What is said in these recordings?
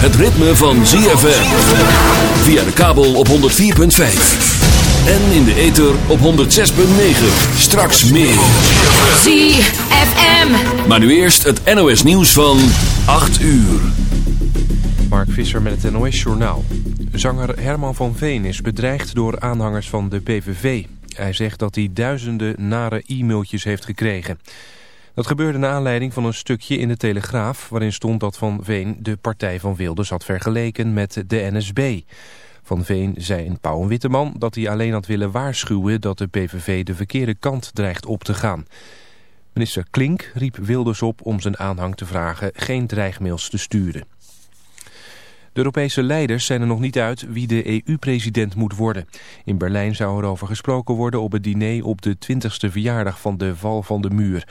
het ritme van ZFM. Via de kabel op 104.5. En in de ether op 106.9. Straks meer. ZFM. Maar nu eerst het NOS nieuws van 8 uur. Mark Visser met het NOS Journaal. Zanger Herman van Veen is bedreigd door aanhangers van de PVV. Hij zegt dat hij duizenden nare e-mailtjes heeft gekregen. Dat gebeurde naar aanleiding van een stukje in de Telegraaf... waarin stond dat Van Veen de partij van Wilders had vergeleken met de NSB. Van Veen zei in Pauw Witteman dat hij alleen had willen waarschuwen... dat de PVV de verkeerde kant dreigt op te gaan. Minister Klink riep Wilders op om zijn aanhang te vragen... geen dreigmails te sturen. De Europese leiders zijn er nog niet uit wie de EU-president moet worden. In Berlijn zou er over gesproken worden op het diner op de 20ste verjaardag van de val van de muur.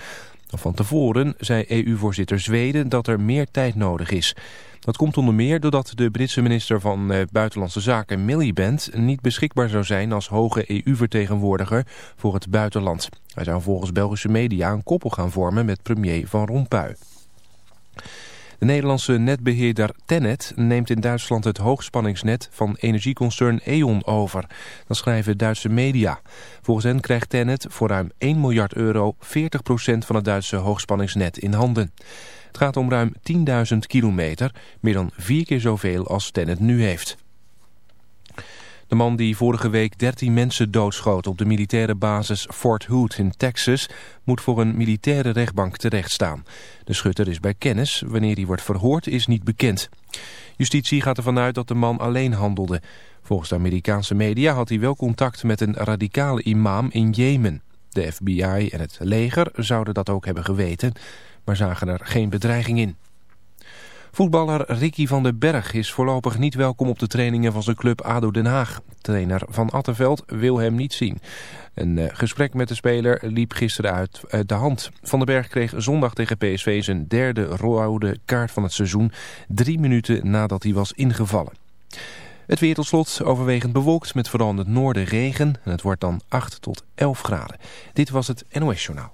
Van tevoren zei EU-voorzitter Zweden dat er meer tijd nodig is. Dat komt onder meer doordat de Britse minister van eh, Buitenlandse Zaken Miliband niet beschikbaar zou zijn als hoge EU-vertegenwoordiger voor het buitenland. Hij zou volgens Belgische media een koppel gaan vormen met premier Van Rompuy. De Nederlandse netbeheerder Tennet neemt in Duitsland het hoogspanningsnet van energieconcern E.ON over. Dat schrijven Duitse media. Volgens hen krijgt Tennet voor ruim 1 miljard euro 40% van het Duitse hoogspanningsnet in handen. Het gaat om ruim 10.000 kilometer, meer dan vier keer zoveel als Tennet nu heeft. De man die vorige week 13 mensen doodschoot op de militaire basis Fort Hood in Texas moet voor een militaire rechtbank terechtstaan. De schutter is bij kennis, wanneer hij wordt verhoord is niet bekend. Justitie gaat ervan uit dat de man alleen handelde. Volgens de Amerikaanse media had hij wel contact met een radicale imam in Jemen. De FBI en het leger zouden dat ook hebben geweten, maar zagen er geen bedreiging in. Voetballer Ricky van den Berg is voorlopig niet welkom op de trainingen van zijn club ADO Den Haag. Trainer Van Attenveld wil hem niet zien. Een uh, gesprek met de speler liep gisteren uit de hand. Van den Berg kreeg zondag tegen PSV zijn derde rode kaart van het seizoen. Drie minuten nadat hij was ingevallen. Het weer tot slot overwegend bewolkt met vooral in het noorden regen. En het wordt dan 8 tot 11 graden. Dit was het NOS Journaal.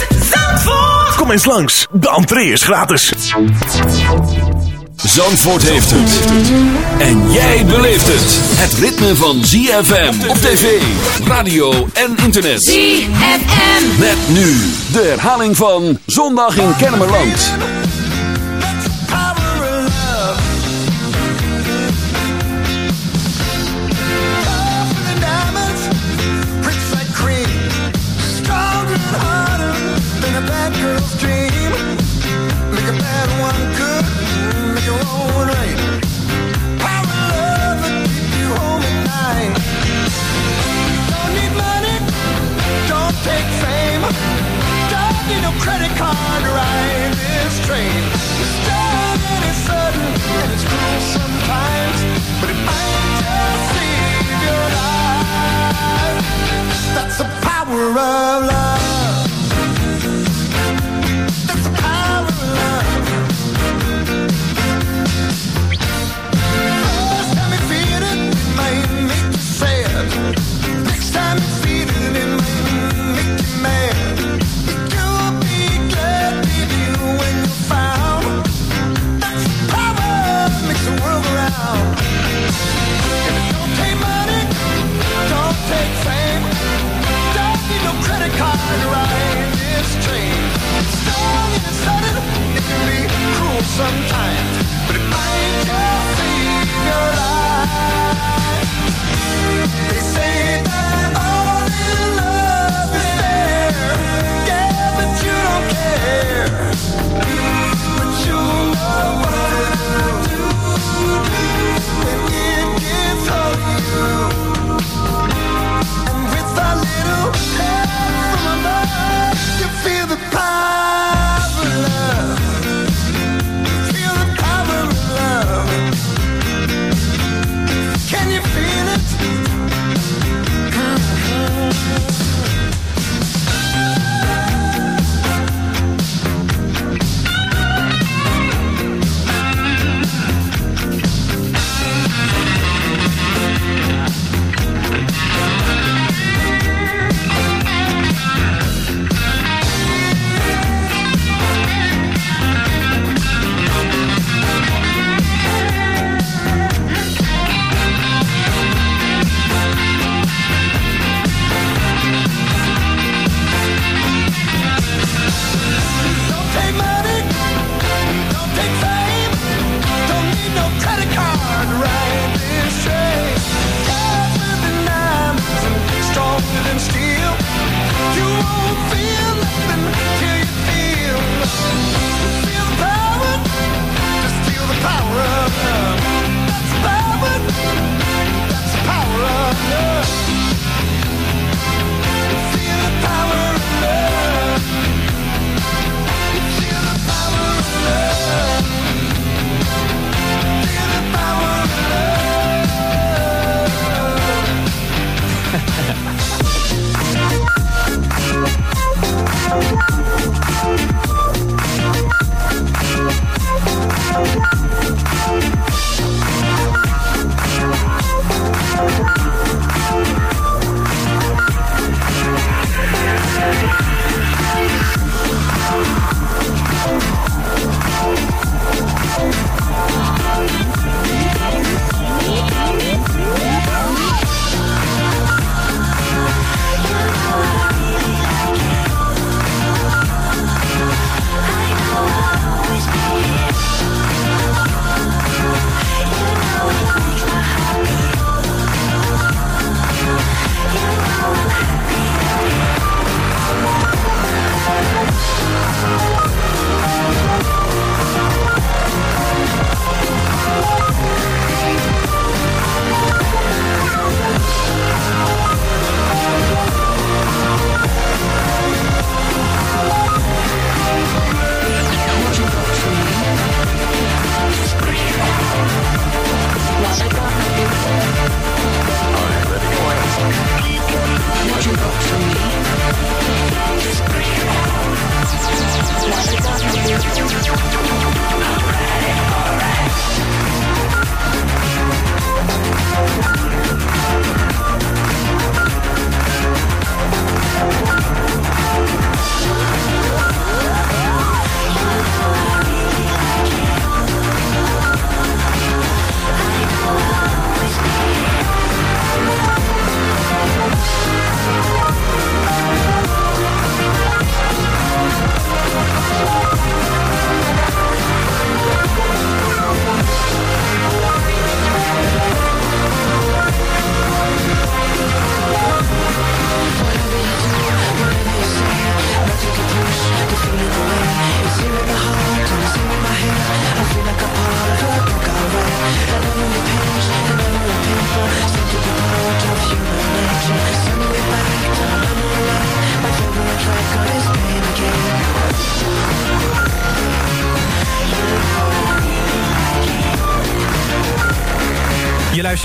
Kom eens langs, de entree is gratis. Zandvoort heeft het. En jij beleeft het. Het ritme van ZFM op tv, radio en internet. ZFM. Met nu de herhaling van Zondag in Kennemerland.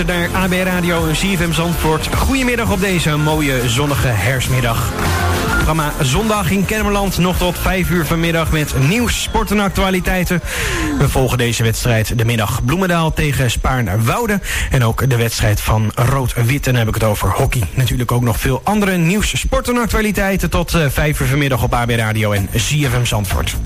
Luistert AB Radio en CFM Zandvoort. Goedemiddag op deze mooie zonnige herfstmiddag. Programma Zondag in Kennemerland nog tot 5 uur vanmiddag met nieuws, sport en actualiteiten. We volgen deze wedstrijd de middag Bloemendaal tegen Spaarne-Woude. En ook de wedstrijd van Rood-Wit. En dan heb ik het over hockey. Natuurlijk ook nog veel andere nieuws, sport en actualiteiten tot 5 eh, uur vanmiddag op AB Radio en CFM Zandvoort.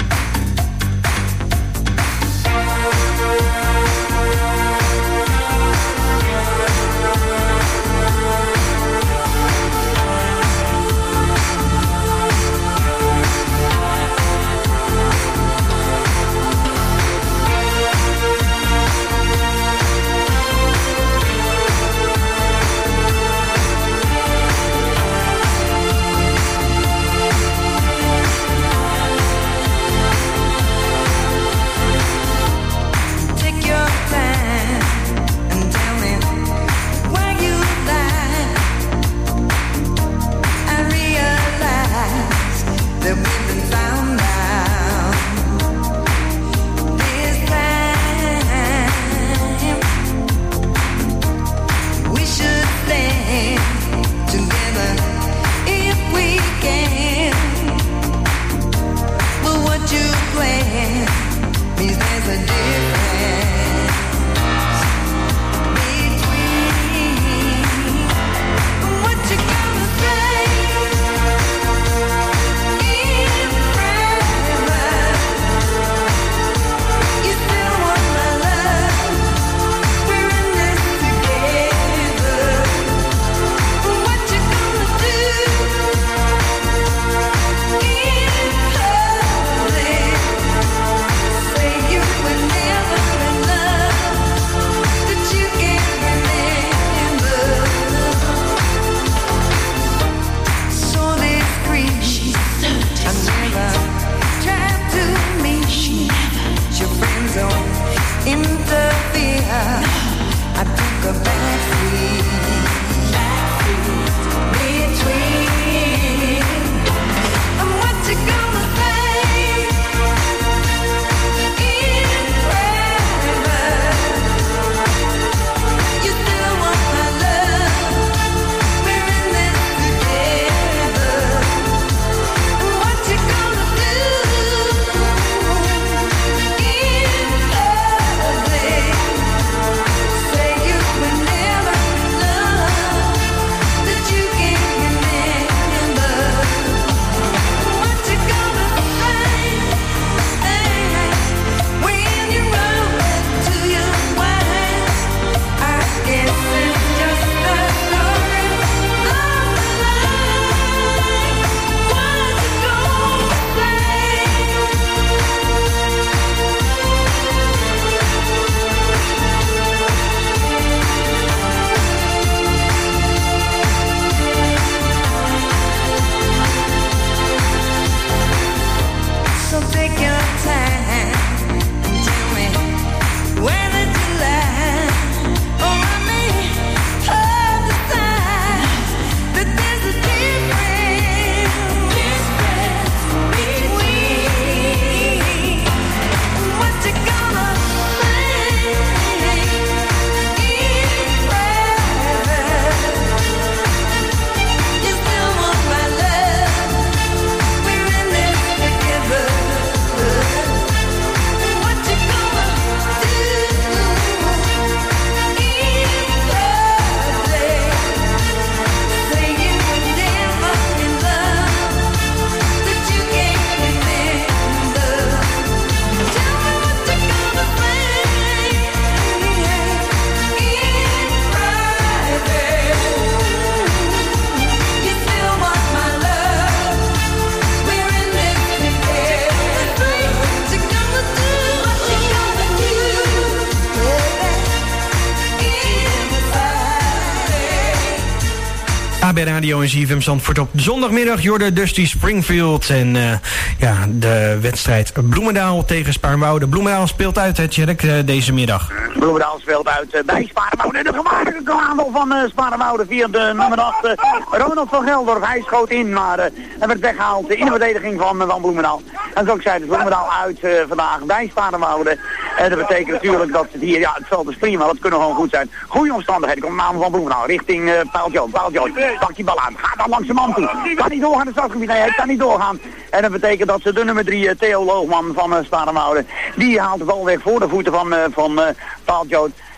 Radio en ZFM Zandvoort op zondagmiddag. Jorde Dusty Springfield en uh, ja, de wedstrijd Bloemendaal tegen Spaarnwoude. Bloemendaal speelt uit, hè, Tjerk, uh, deze middag. Bloemendaal speelt uit uh, bij Spaarnwoude. De gevaarlijke aanval van uh, Spaarnwoude via de nummer 8. Ronald van Geldorf, hij schoot in, maar hij werd weggehaald in de verdediging van, van Bloemendaal. En ik zei, dus Bloemendaal uit vandaag bij Spaarnwoude. En dat betekent natuurlijk dat het hier, ja, het veld is prima, dat kunnen gewoon goed zijn. Goede omstandigheden, komt naam van Bloemendaal richting uh, Paaltjo. Paaltjo, pak die bal aan, gaat dan langs de man toe. Kan niet doorgaan het stadsgebied, nee, hij kan niet doorgaan. En dat betekent dat ze de nummer 3, Theo Loogman van uh, die haalt de bal weg voor de voeten van, uh, van uh.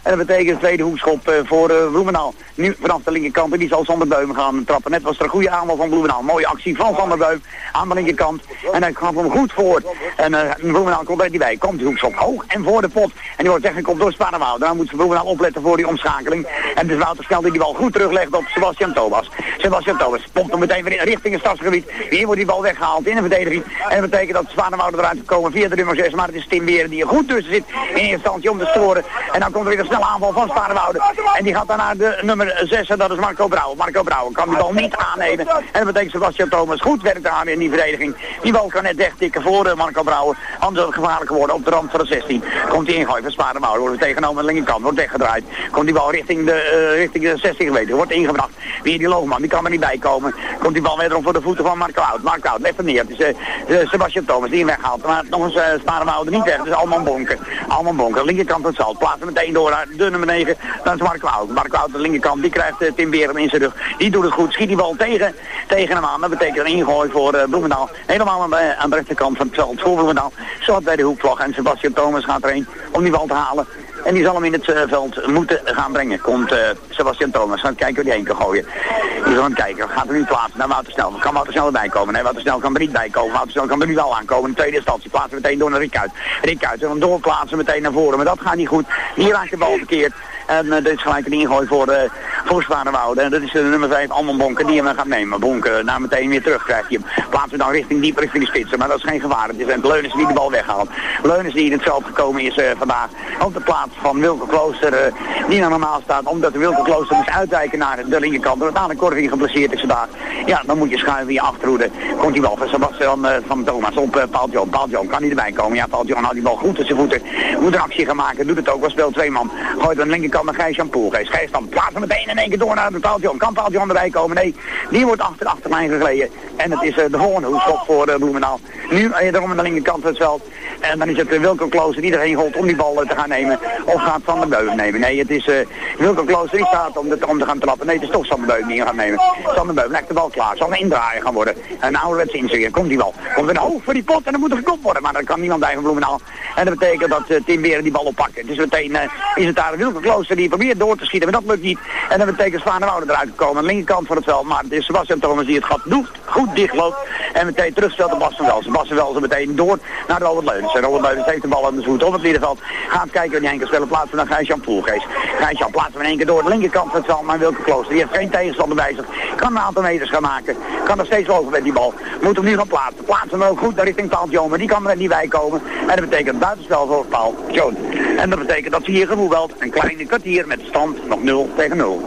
En dat betekent tweede hoekschop uh, voor uh, Bloemendaal. Nu vanaf de linkerkant en die zal Sander Beum gaan trappen. Net was er een goede aanval van Bloemendaal. Mooie actie van Sander Beum aan de linkerkant. En hij gaat hem goed voor. En uh, Bloemendaal komt er niet bij. Komt de hoekschop hoog en voor de pot. En die wordt weggekomen door Spanenwoud. Dan moet Bloemendaal opletten voor die omschakeling. En dus Wouter Snel die die bal goed teruglegt op Sebastian Thomas. Sebastian Thomas pompt hem meteen weer richting het stadsgebied. Hier wordt die bal weggehaald in de verdediging. En dat betekent dat Spanenwoud eruit komen via de nummer 6. Maar het is Tim Weer die er goed tussen zit in instantie om te storen. En dan komt er weer een aanval van Sparenwouden. En die gaat dan naar de nummer 6 en dat is Marco Brouwer. Marco Brouwer kan die bal niet aannemen. En dat betekent Sebastian Thomas goed werkt aan in die verdediging. Die bal kan net wegtikken voor uh, Marco Brouwer. Anders zal het gevaarlijk worden op de rand van de 16. Komt hij ingooien van Sparenwouden. Wordt tegenomen aan de linkerkant. Wordt weggedraaid. Komt die bal richting de, uh, richting de 60 meter. Wordt ingebracht. Weer die loogman. Die kan er niet bij komen. Komt die bal wederom voor de voeten van Marco Oud. Marco Oud legt hem neer. Het is uh, Sebastian Thomas die hem weghaalt. Maar nog eens uh, Sparenwouden niet weg. Het is allemaal bonken. Allemaal bonken. Linkerkant het zal. Plaatsen meteen door de nummer 9. Dan is Mark Wout. Mark Wout de linkerkant, die krijgt uh, Tim Beren in zijn rug. Die doet het goed, schiet die bal tegen, tegen hem aan. Dat betekent een ingooi voor uh, Bloemendaal. Helemaal aan, aan de rechterkant van het veld voor Bloemendaal. Zo bij de hoekvlag en Sebastian Thomas gaat erheen om die bal te halen. En die zal hem in het uh, veld moeten gaan brengen. Komt uh, Sebastian Thomas. Gaan kijken waar die heen kan gooien. Die zal hem kijken. Gaat hem niet plaatsen naar Wouter Snel. Kan Wouter Snel erbij komen? Nee, Wouter Snel kan er niet bij komen. Wouter Snel kan er nu wel aankomen. In de tweede instantie plaatsen meteen door naar Rick uit. Rick uit. En dan doorplaatsen meteen naar voren. Maar dat gaat niet goed. Hier raakt de bal verkeerd. En uh, dit is gelijk een ingooi voor, uh, voor. En dat is de nummer 5, Alman Bonken, die hem gaat nemen. Bonken, naar meteen weer terug krijgt hij hem. Plaatsen we dan richting diep, richting de spitsen. Maar dat is geen gevaar. Het is een Leunens die de bal weghaalt. Leunens die in het veld gekomen is vandaag op de plaats van Wilke Klooster. die nou normaal staat, omdat de Wilke Klooster moest uitwijken naar de linkerkant. Doordat aan de Corvin geblesseerd is vandaag. Ja, dan moet je schuiven in je achterhoede. Komt die bal van Sebastian van Thomas op uh, Paul John. Paul John kan niet erbij komen. Ja, Paul John houdt die bal goed tussen voeten. Moet een actie gaan maken. Doet het ook. wel speelt twee man. Gooit aan de linkerkant naar Gijs Jan Poelgeest. Gijs dan plaatsen meteen in één keer door naar Paul John. Kan Paul John erbij komen? Nee, die wordt achter de achterlijn gegleden. En het is uh, de volgende hoekschop voor uh, Bloemendaal. Nu uh, erom aan de linkerkant van het veld. En dan is het uh, Wilco Klooster die erheen holt om die bal uh, te gaan nemen. Of gaat Van der Beuven nemen. Nee, het is uh, Klooster die staat om, de, om te gaan trappen. Nee, het is toch Van der Beuven die gaat nemen. Van der Beuven legt de bal klaar. Zal een indraaien gaan worden. Een ouderwetse inzien. Komt die bal. Komt een hoog voor die pot en dan moet er gekopt worden. Maar dat kan niemand bij van Bloemendaal. En dat betekent dat Tim Beren die bal oppakken. Dus meteen is het daar Wilco Klooster die probeert door te schieten. Maar dat lukt niet. En dat betekent Zwaanewoude eruit te komen. Aan linkerkant van het veld. Maar het is Sebastian Thomas die het gat doet. Goed dicht loopt. En meteen terugstelt de Bas van Welsen. Bas van Welsen meteen door naar Robert Leunens. Leunens heeft de aan de voet op het middenveld. Gaat kijken die Henk kan spelen. Plaatsen naar Gijs-Jan Poelgeest. Gijs-Jan plaatsen in één keer door de linkerkant van het naar Wilke Klooster. Die heeft geen tegenstander bij zich. Kan een aantal meters gaan maken. Kan er steeds lopen met die bal. Moet hem nu gaan plaatsen. Plaatsen hem ook goed naar richting Joan. Maar die kan er niet bij komen. En dat betekent buitenspel voor Joan. En dat betekent dat ze hier gevoetbald een kleine kwartier met stand nog 0 tegen 0.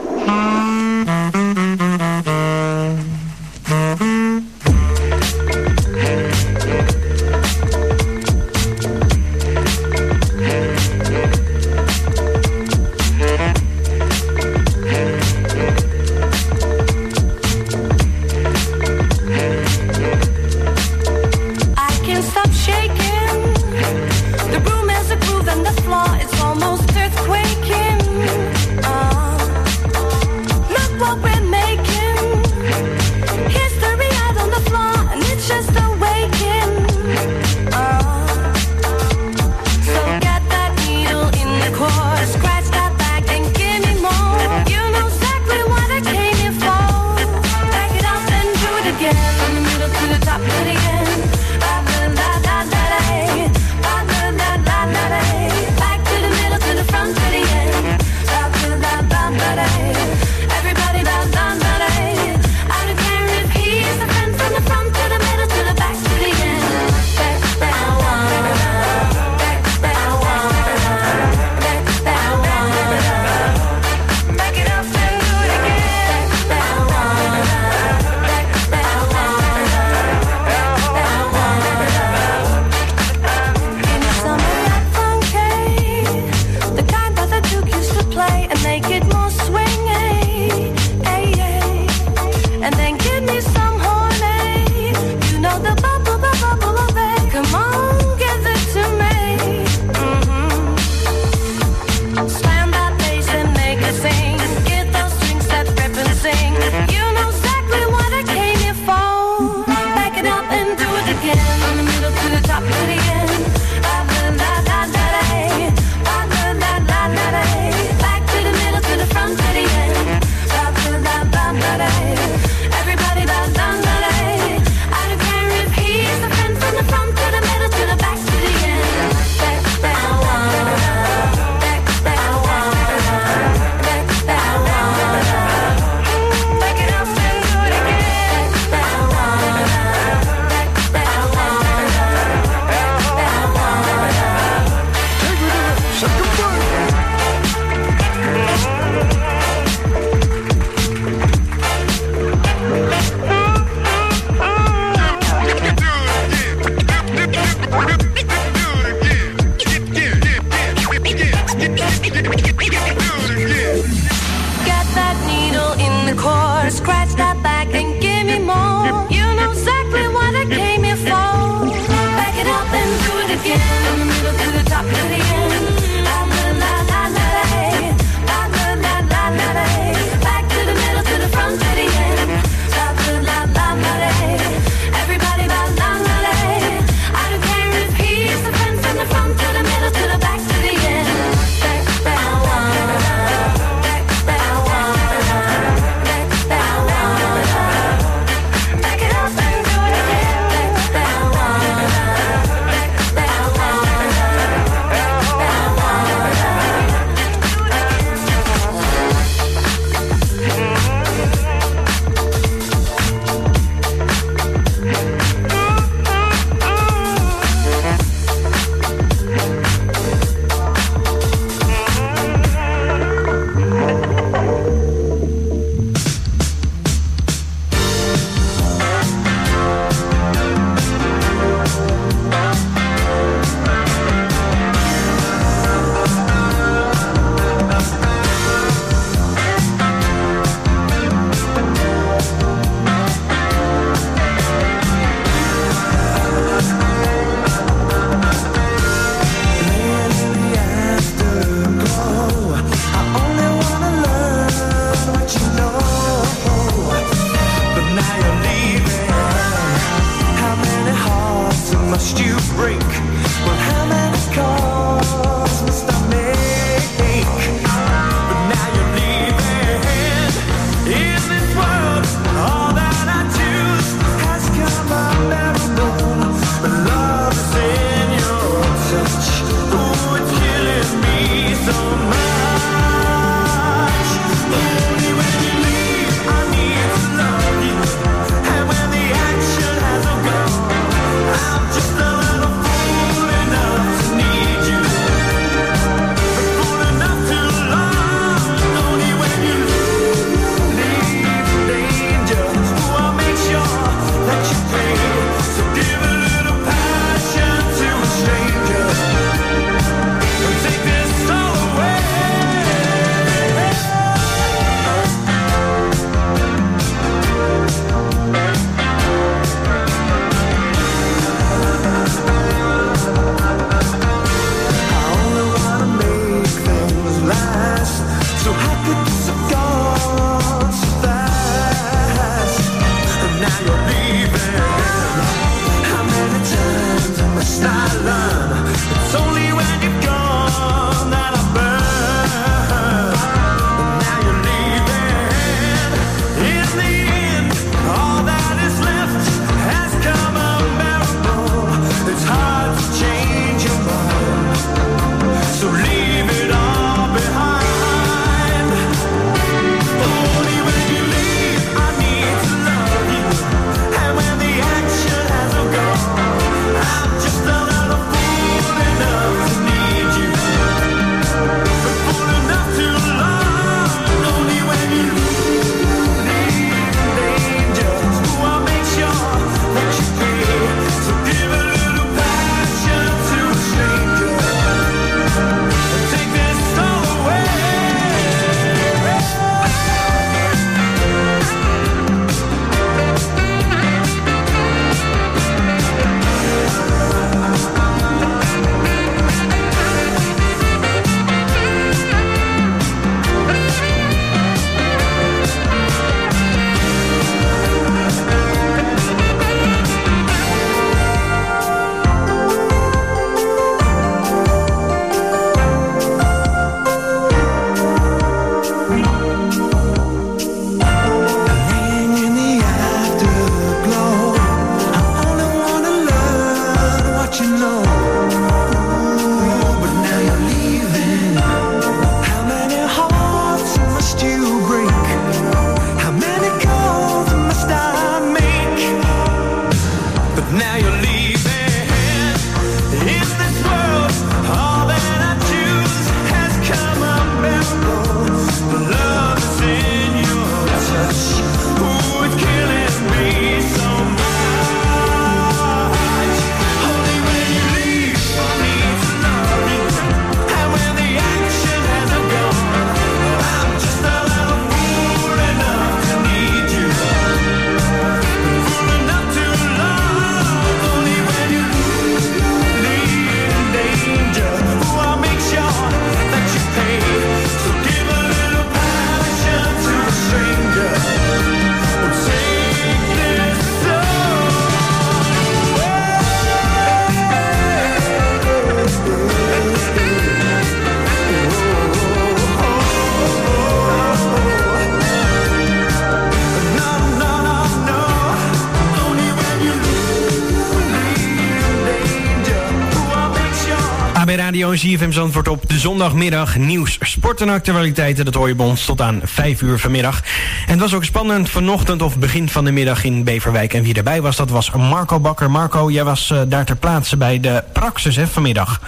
En CFM Zandvoort op de zondagmiddag. Nieuws, sport en actualiteiten, dat hoor je bij ons tot aan 5 uur vanmiddag. En het was ook spannend vanochtend of begin van de middag in Beverwijk. En wie erbij was, dat was Marco Bakker. Marco, jij was eh, daar ter plaatse bij de Praxis hè, vanmiddag.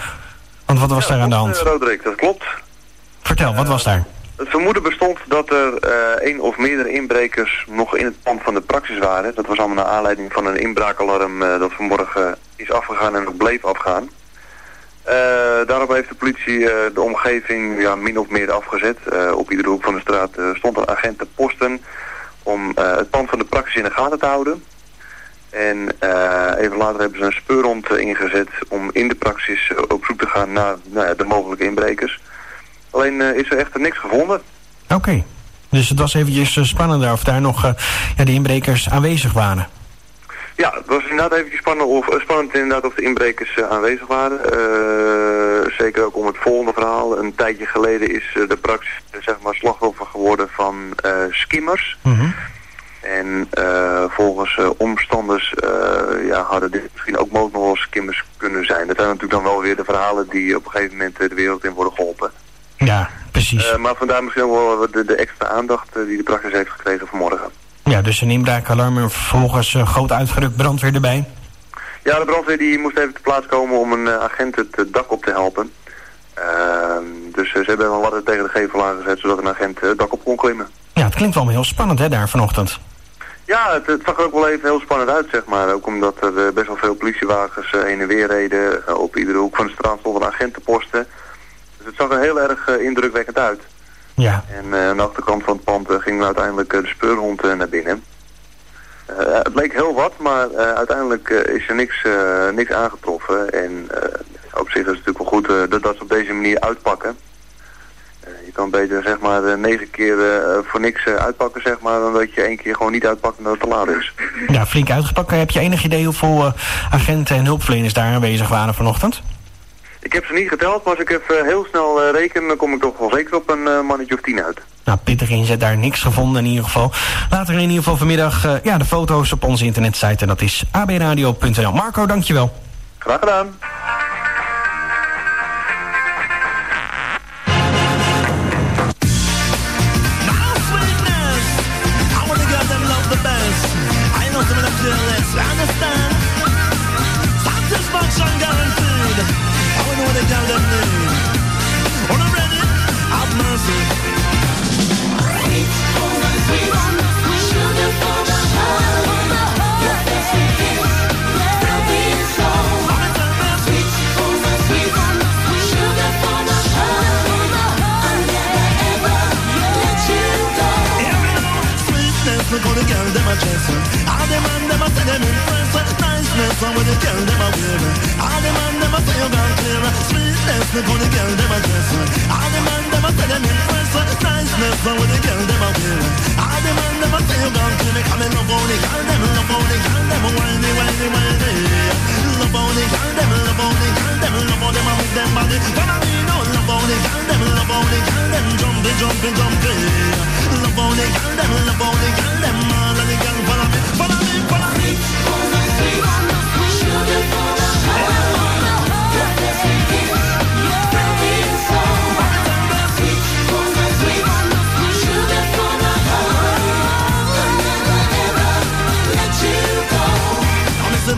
Want wat was daar aan de hand? Eh, Roderick, dat klopt. Vertel, wat was daar? Het vermoeden bestond dat er eh één of meerdere inbrekers nog in het pand van de praxis waren. Dat was allemaal naar aanleiding van een inbraakalarm eh, dat vanmorgen is afgegaan en nog bleef afgaan. Eh, daarop heeft de politie eh, de omgeving ja, min of meer afgezet. Eh, op iedere hoek van de straat stond een agent te posten om het pand van de praxis in de gaten te houden. En even later hebben ze een speurhond ingezet om in de praxis op zoek te gaan naar nou ja, de mogelijke inbrekers. Alleen is er echter niks gevonden. Oké. Dus het was eventjes spannend daar of daar nog ja, de inbrekers aanwezig waren. Ja, het was inderdaad eventjes spannend of, eh, spannend inderdaad of de inbrekers eh, aanwezig waren. Eh, zeker ook om het volgende verhaal. Een tijdje geleden is de praxis zeg maar slachtoffer geworden van skimmers. En eh, volgens omstanders ja, hadden dit misschien ook mogelijk nog wel skimmers kunnen zijn. Dat zijn natuurlijk dan wel weer de verhalen die op een gegeven moment de wereld in worden geholpen. Ja, precies. Maar vandaar misschien wel de, de extra aandacht die de praxis heeft gekregen vanmorgen. Ja, dus een inbraakalarm en vervolgens eh, groot uitgerukt brandweer erbij. Ja, de brandweer die moest even te plaats komen om een eh, agent het eh, dak op te helpen. Ehm, dus ze hebben een ladder tegen de gevel aangezet zodat een agent het dak op kon klimmen. Ja, het klinkt wel heel spannend hè, daar vanochtend. Ja, het, het zag er ook wel even heel spannend uit, zeg maar. Ook omdat er best wel veel politiewagens heen en weer reden. Op iedere hoek van de straat stonden agentenposten. Dus het zag er heel erg indrukwekkend uit. Ja. En eh, aan de achterkant van het pand eh, ging uiteindelijk eh, de speurhond naar binnen. Het leek heel wat, maar uiteindelijk is er niks, niks aangetroffen. En op zich is het natuurlijk wel goed dat, dat ze op deze manier uitpakken. Je kan beter zeg maar negen keer voor niks uitpakken, zeg maar, dan dat je één keer gewoon niet uitpakt en dat het te laat is. Ja, flink uitgepakt. Heb je enig idee hoeveel agenten en hulpverleners daar aanwezig waren vanochtend? Ik heb ze niet geteld, maar als ik even heel snel eh, reken, dan kom ik toch wel zeker op een eh, mannetje of tien uit. Nou, pittig inzet, daar niks gevonden in ieder geval. Later in ieder geval vanmiddag eh, ja, de foto's op onze internetsite en dat is abradio.nl. Marco, dankjewel. Graag gedaan. Look how the girl them a dress. All the man them a say them impress. Niceness, how the girl them a wear. All the them a say you gone clear. Sweetness, look how the girl them a dress. All the them a say them how the girl them you. Come and love the girl them, love how the girl them whiny. Love the girl them, love the girl them, love them a move them body. Follow me now, love how the girl them, love the girl them jumpy, jumpy, jumpy. Love the girl them, love the girl them, all of the girl follow me, follow me, follow me. I'm sit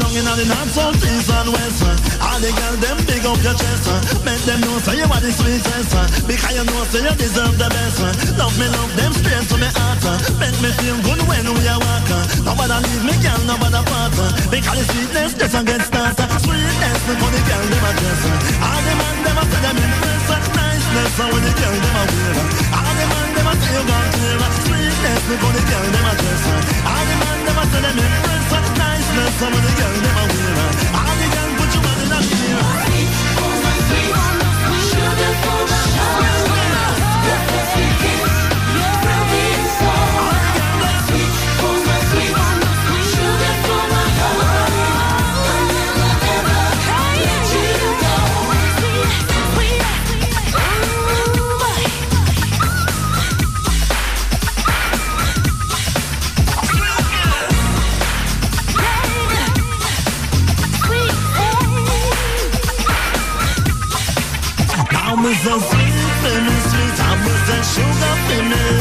down in the north, south, east and west. All the girls them big up your chest. Make them know say you are the sweetest. Because you know say you deserve the best. Love me, love them straight to me heart. Make me feel good when we are walking. Nobody leave me, girl, nobody part. Because the sweetness just a get started. Sweetness, how the girl them a dress. All the man them a say them impress. Niceness, how the girl them a wear. All the man them a say you gone clear. Sweetness, how the girl them a dress. All the man Nothing and never such niceness. I'm gonna go never will. So sweet, very sweet. I was that sugar in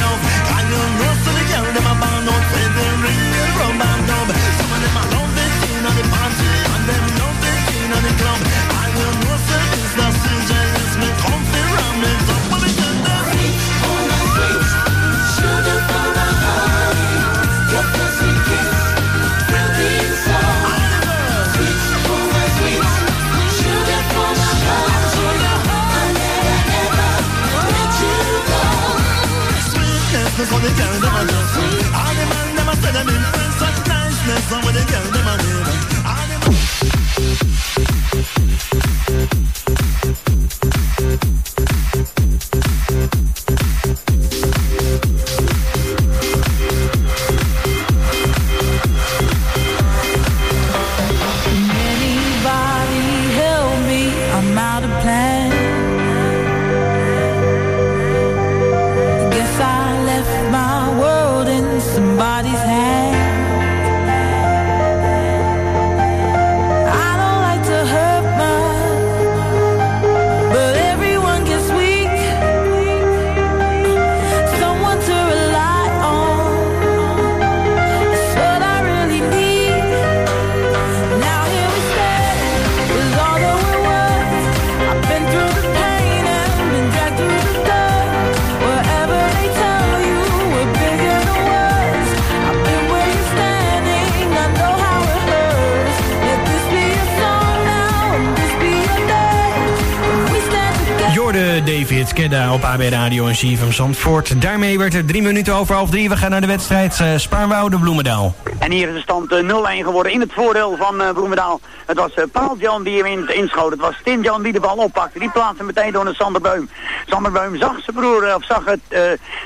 AB Radio en CFM Zandvoort. Daarmee werd het drie minuten over half drie. We gaan naar de wedstrijd uh, Spaarnwoude-Bloemendaal. En hier is de stand eh, 0-1 geworden in het voordeel van eh, Bloemendaal. Het was eh, Paul Jan die hem in, inschoot. Het was Tin Jan die de bal oppakte. Die plaatste meteen door naar Sander Beum. Sander Beum zag zijn broer, eh, of zag het eh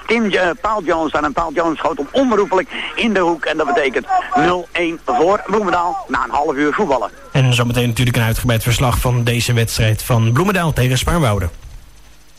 Tim eh, Paul Jones staan. En Paul Jones schoot hem onberoepelijk in de hoek. En dat betekent 0-1 voor Bloemendaal na een half uur voetballen. En zometeen natuurlijk een uitgebreid verslag van deze wedstrijd van Bloemendaal tegen Spaarnwoude.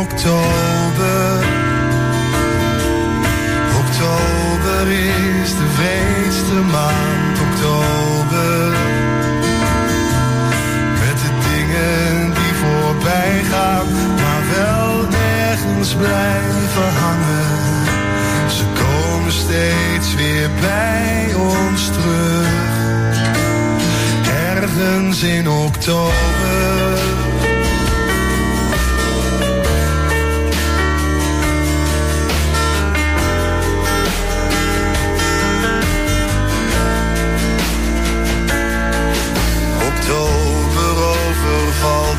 oktober. Oktober is de vreedste maand, oktober. Met de dingen die voorbij gaan, maar wel nergens blijven hangen. Ze komen steeds weer bij ons terug ergens in oktober.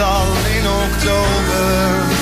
In oktober.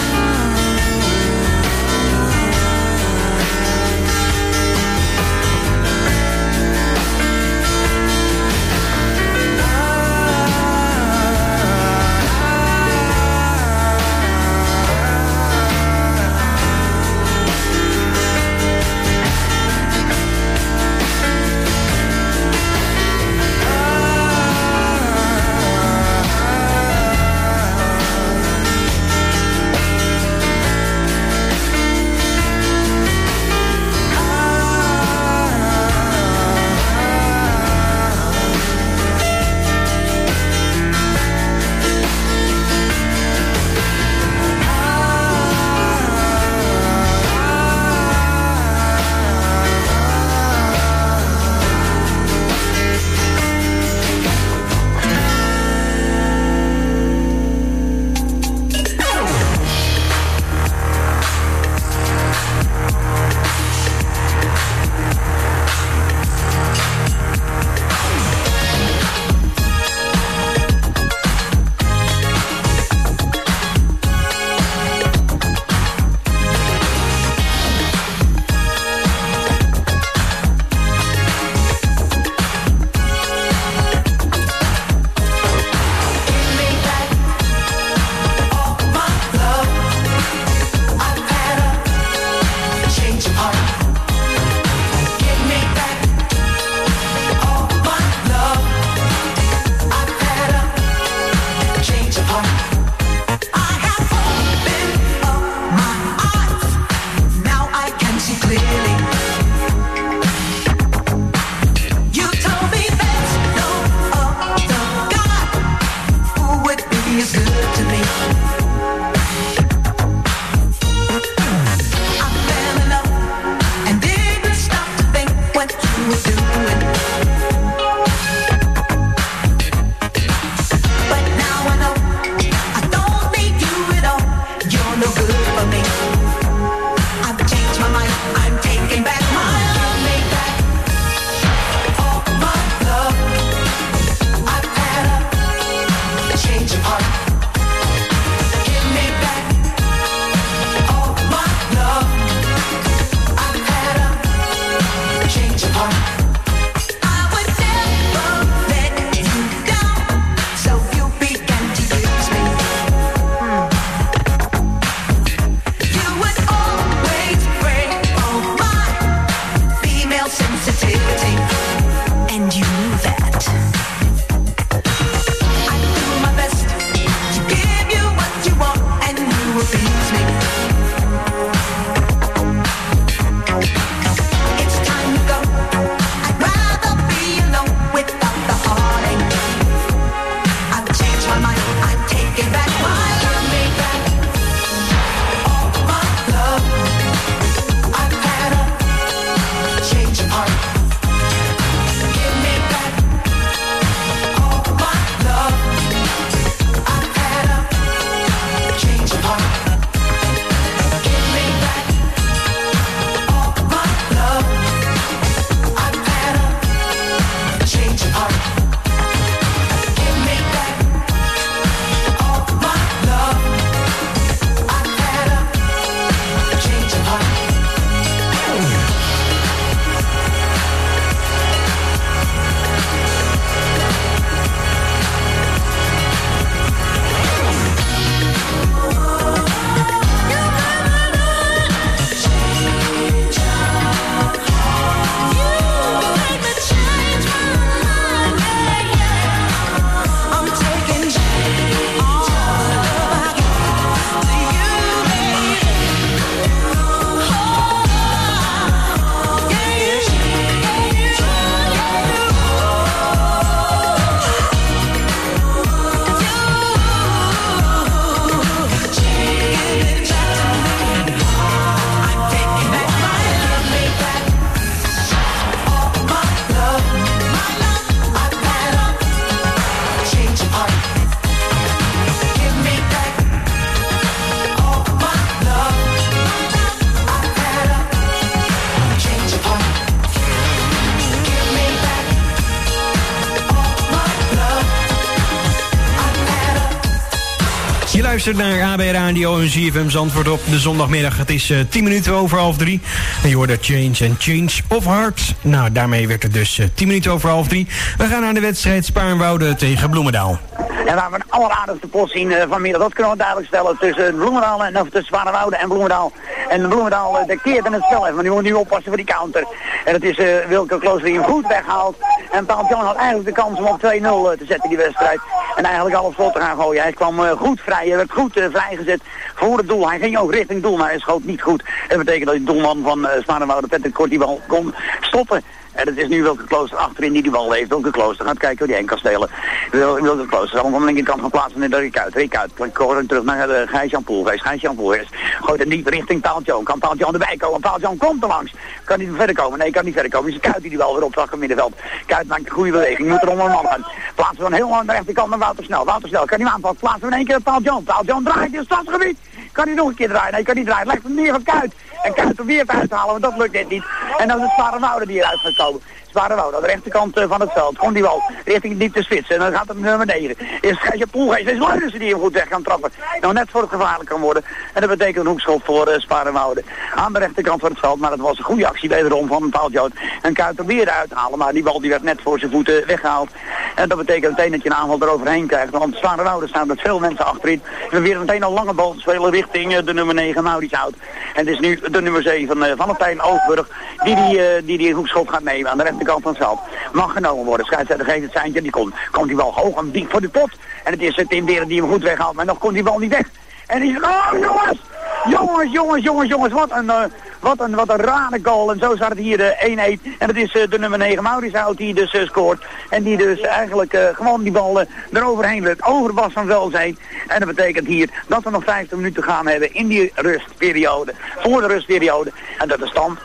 Luistert naar AB Radio en ZFM Zandvoort op de zondagmiddag. Het is eh 10 minuten over half drie. En je hoorde Change and Change of Heart. Nou, daarmee werd het dus eh 10 minuten over half drie. We gaan naar de wedstrijd Spaarnwoude tegen Bloemendaal. En waar we een alleraardigste pot zien eh, vanmiddag, dat kunnen we duidelijk stellen. Tussen Bloemendaal en, of tussen en Bloemendaal. En Bloemendaal uh, de keert in het spel heeft, maar die moet nu oppassen voor die counter. En het is eh Wilke Klooster die hem goed weghaalt. En Paul Jan had eigenlijk de kans om op 2-0 eh, te zetten die wedstrijd. En eigenlijk alles vol te gaan gooien. Hij kwam eh, goed vrij, hij werd goed eh, vrijgezet voor het doel. Hij ging ook richting doel, maar hij schoot niet goed. Dat betekent dat de doelman van uh, Zwarenwoude Patrick Kort die bal kon stoppen. En het is nu Wilke Klooster achterin die die bal heeft. Wilke Klooster gaat kijken hoe die heen kan stelen. Wil- Wilke Klooster hem aan de linkerkant gaan plaatsen in de Rick uit. Rick uit. Ik hoor hem terug naar de Gijs-Jan Poelgeest. Gijs-Jan Poelgeest gooit het niet richting Paaltje. Kan Paaltje erbij komen? Paaltje komt er langs. Kan hij verder komen? Nee, kan niet verder komen. Is Kuit die die bal weer opdracht in middenveld. Kuit maakt een goede beweging. Moet er om een man gaan. Plaatsen we dan heel lang aan de rechterkant naar Wouter Snel. Wouter Snel kan hem aanpakken. Plaatsen we in één keer Paaltje. Paaltje draait in het stadsgebied. Kan hij nog een keer draaien? Nee, kan niet draaien. Legt hem neer van Kuit. En Kuit probeert uit te halen, maar dat lukt net niet. En dan is het Zwarenwoude die eruit gaat komen. Zwarenwoude, aan de rechterkant eh, van het veld. Komt die bal richting diepte spits. En dan gaat het naar beneden. Is Gijsje Poelgeest. is Leunissen die hem goed weg kan trappen. Nou, net voor het gevaarlijk kan worden. En dat betekent een hoekschop voor uh, Sparenwoude. Aan de rechterkant van het veld. Maar dat was een goede actie wederom van Paaltjoot. En Kuit probeerde uit te halen. Maar die bal die werd net voor zijn voeten weggehaald. En dat betekent meteen dat je een aanval eroverheen krijgt. Want Sparenwoude staat met veel mensen achterin. We weer meteen een lange bal spelen richting eh, de nummer 9 Maurits Hout. En het is nu de nummer 7 uh, Valentijn Oogburg die die, eh, die die hoekschop gaat nemen aan de rechterkant van het. Mag genomen worden. Scheidsrechter geeft het seintje. Die komt, komt die bal hoog en diep voor de pot. En het is Tim Beren die hem goed weghaalt. Maar nog komt die bal niet weg. En die oh jongens! Jongens, jongens, jongens, jongens, wat een, uh, wat een, wat een rare goal. En zo staat het hier uh, 1-1. En het is uh, de nummer 9 Maurits Hout die dus scoort. En die dus eigenlijk gewoon die bal eroverheen lukt. Over Bas van Welzijn. En dat betekent hier dat we nog 15 minuten gaan hebben in die rustperiode. Voor de rustperiode. En dat de stand 1-1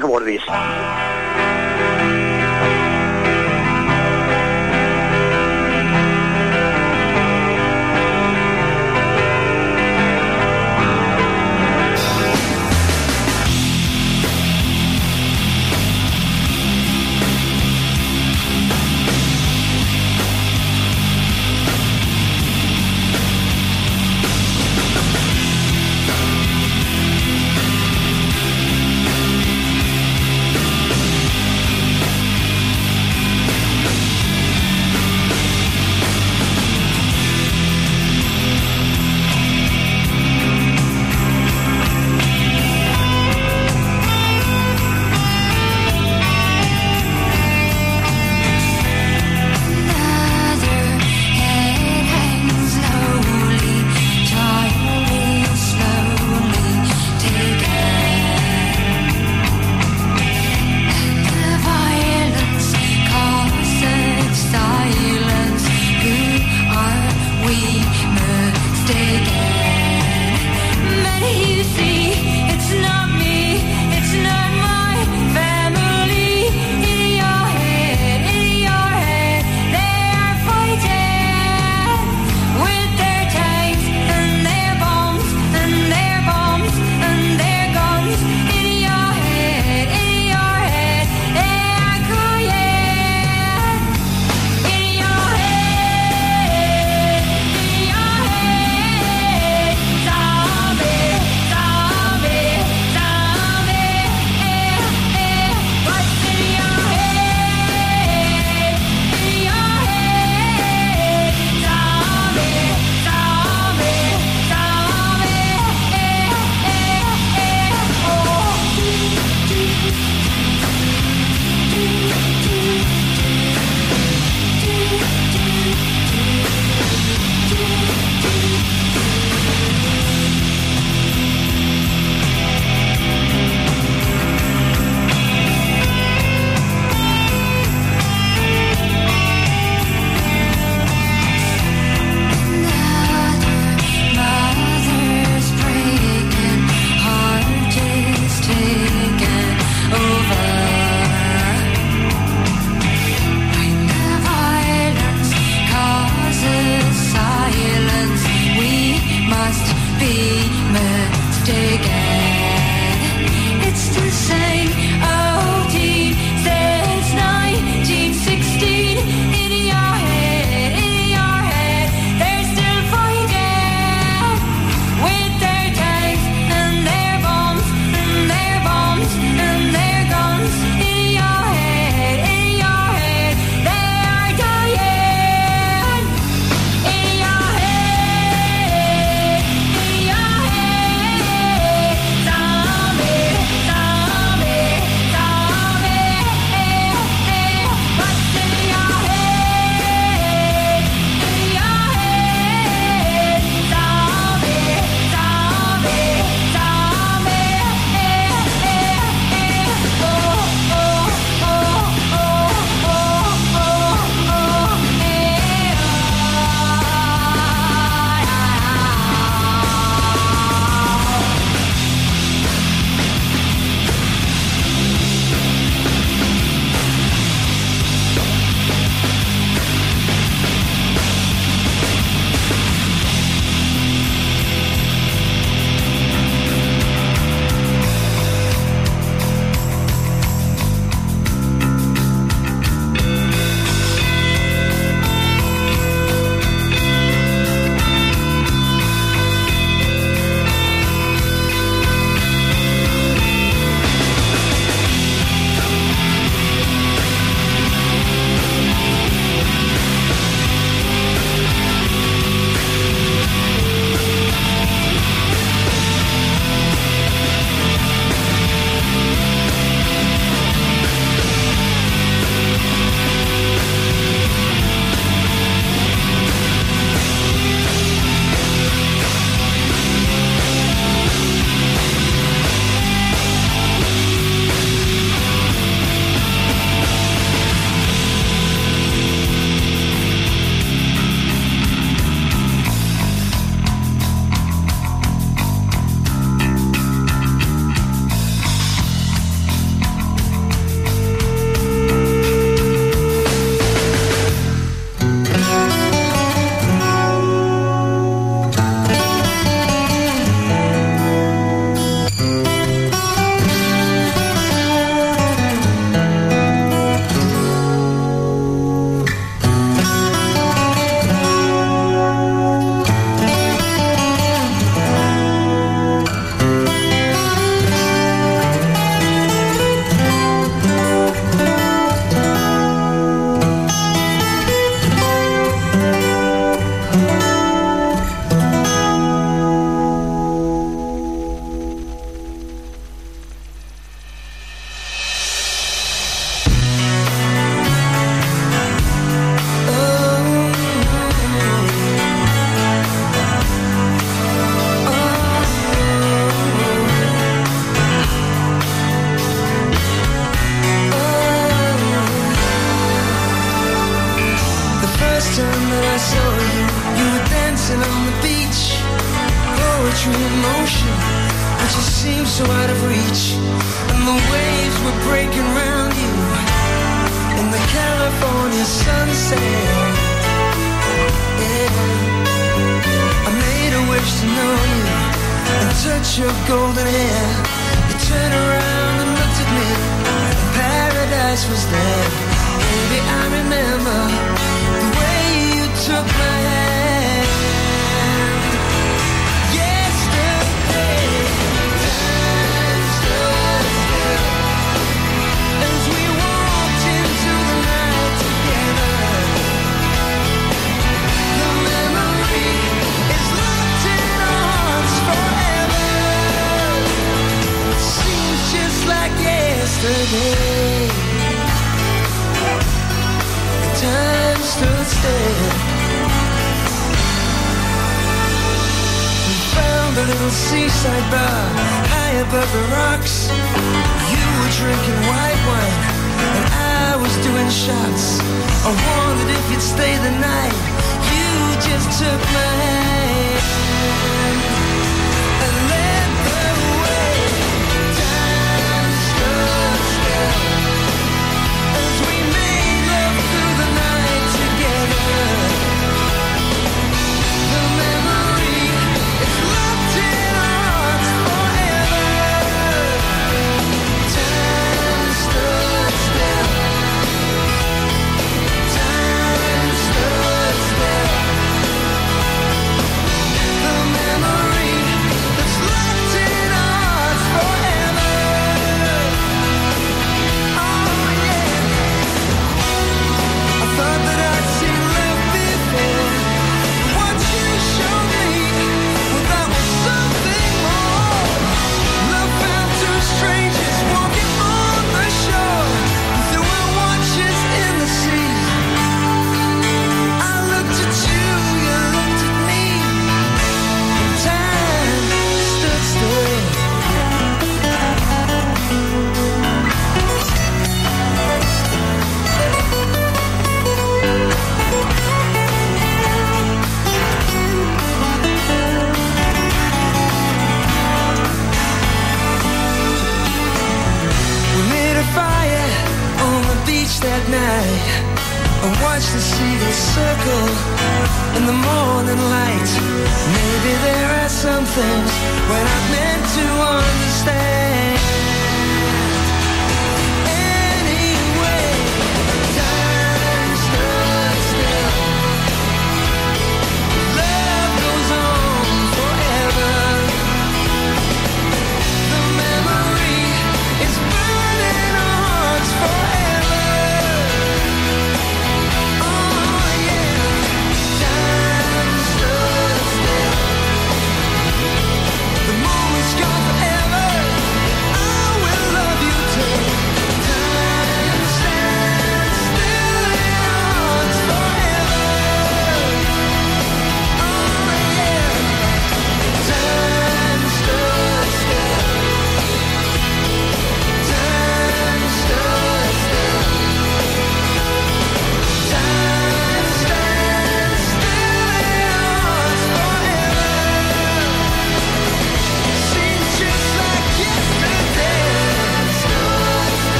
geworden is.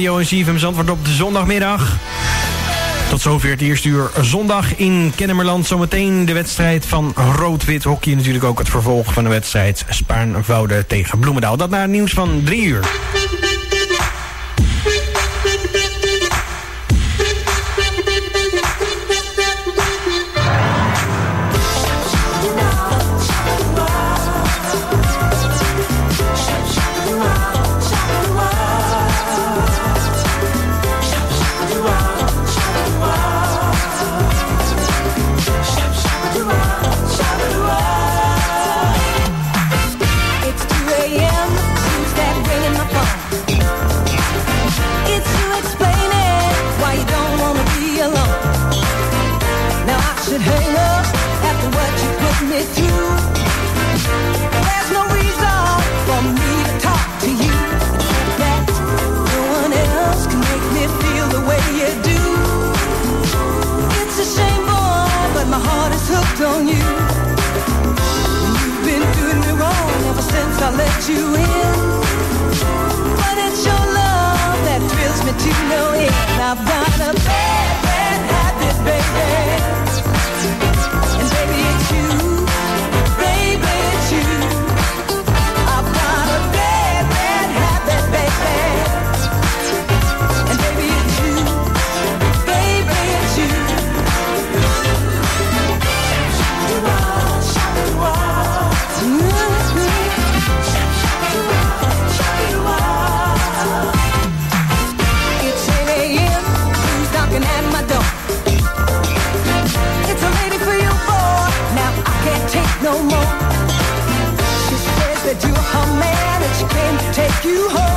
Radio en CFM Zandvoort op de zondagmiddag. Tot zover het eerste uur zondag in Kennemerland. Zometeen de wedstrijd van Rood-Wit Hockey. Natuurlijk ook het vervolg van de wedstrijd Spaarnwoude tegen Bloemendaal. Dat na het nieuws van drie uur. I'll let you in. But it's your love that thrills me to no end. I've got a bad. you home.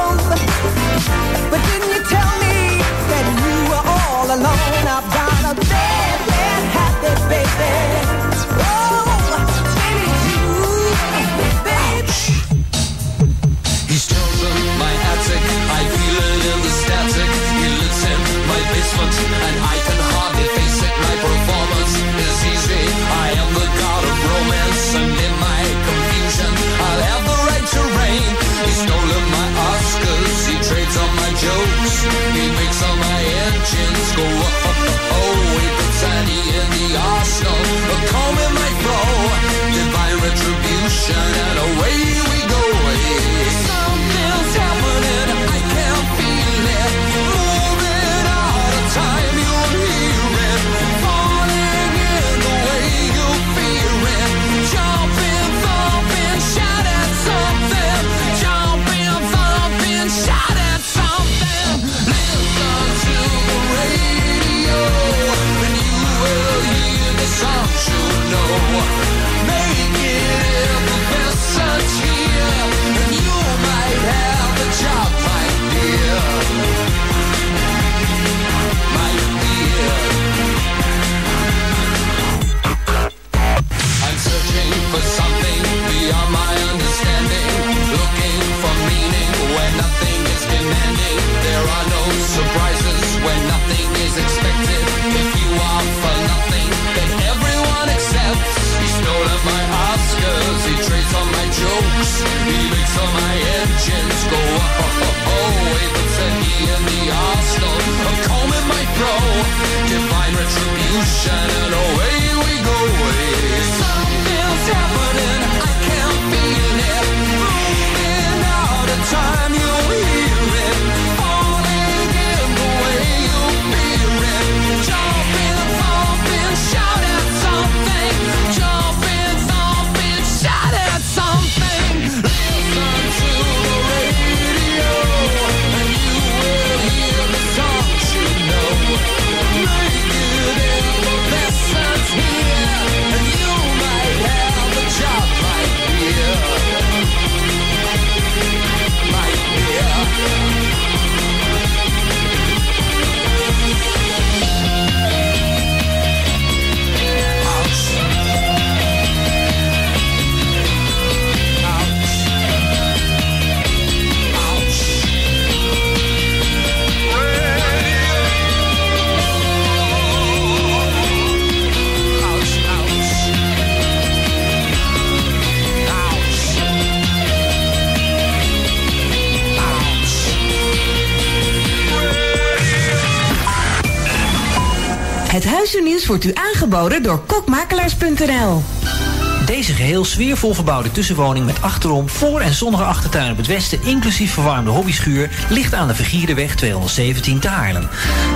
Nieuws wordt u aangeboden door kokmakelaars.nl. Deze geheel sfeervol verbouwde tussenwoning met achterom, voor- en zonnige achtertuin op het westen, inclusief verwarmde hobbyschuur, ligt aan de Vergierdenweg 217 te Haarlem.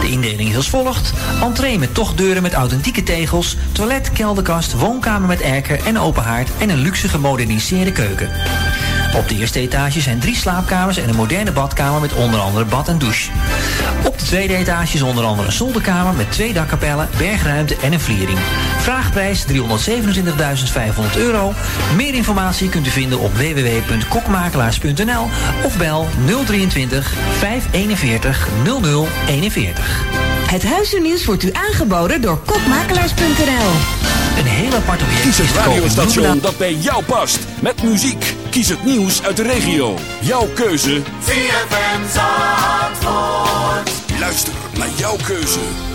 De indeling is als volgt: entree met tochtdeuren met authentieke tegels, toilet, kelderkast, woonkamer met erker en open haard en een luxe gemoderniseerde keuken. Op de eerste etage zijn drie slaapkamers en een moderne badkamer met onder andere bad en douche. Op de tweede etage is onder andere een zolderkamer met twee dakkapellen, bergruimte en een vliering. Vraagprijs 327.500 euro. Meer informatie kunt u vinden op www.kokmakelaars.nl of bel 023 541 0041. Het huizennieuws wordt u aangeboden door kokmakelaars.nl. Een hele apart object Kies het radiostation dat bij jou past. Met muziek Kies het nieuws uit de regio. Jouw keuze. ZFM Zandvoort. Luister naar jouw keuze.